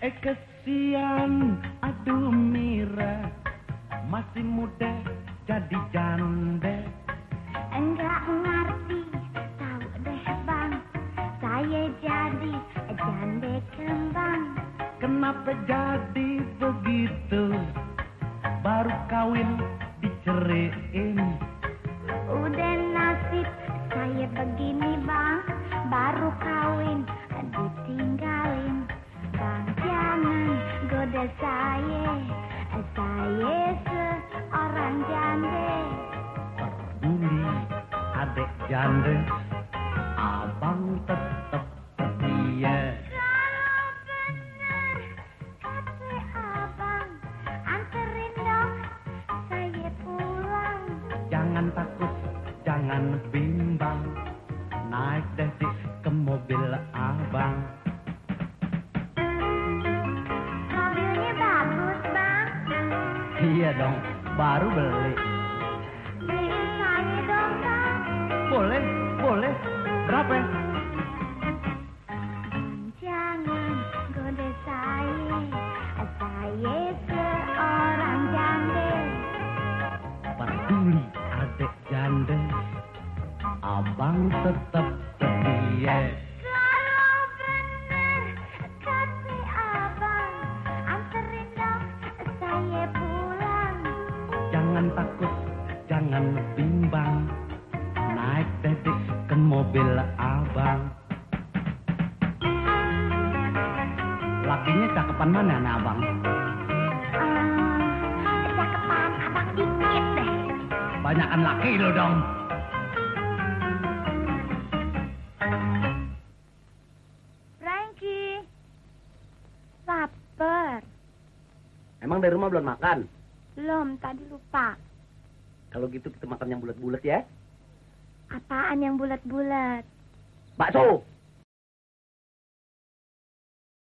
kesian aduh Mira. Masih muda jadi janda Enggak ngerti, tahu deh bang. Saya jadi jande kembang. Kenapa jadi begitu? Baru kawin diceriin. Udah janda Abang tetap setia. Kalau benar kata abang Anterin dong saya pulang Jangan takut, jangan bimbang. Naik deh Dik, ke mobil abang. Mobilnya bagus bang. Iya dong, baru beli Boleh, boleh. Berapa? Jangan goda saya Saya seorang jande. Peduli adek janda Abang tetap setia. Kalau benar kata abang Anterin dong saya pulang. Jangan takut, jangan bimbang mobil abang Lakinya cakepan mana nih abang? Eh, Cakepan abang dikit deh Banyakan laki lo dong Frankie Lapar Emang dari rumah belum makan? Belum, tadi lupa Kalau gitu kita makan yang bulat-bulat ya. Apaan yang bulat-bulat? Bakso.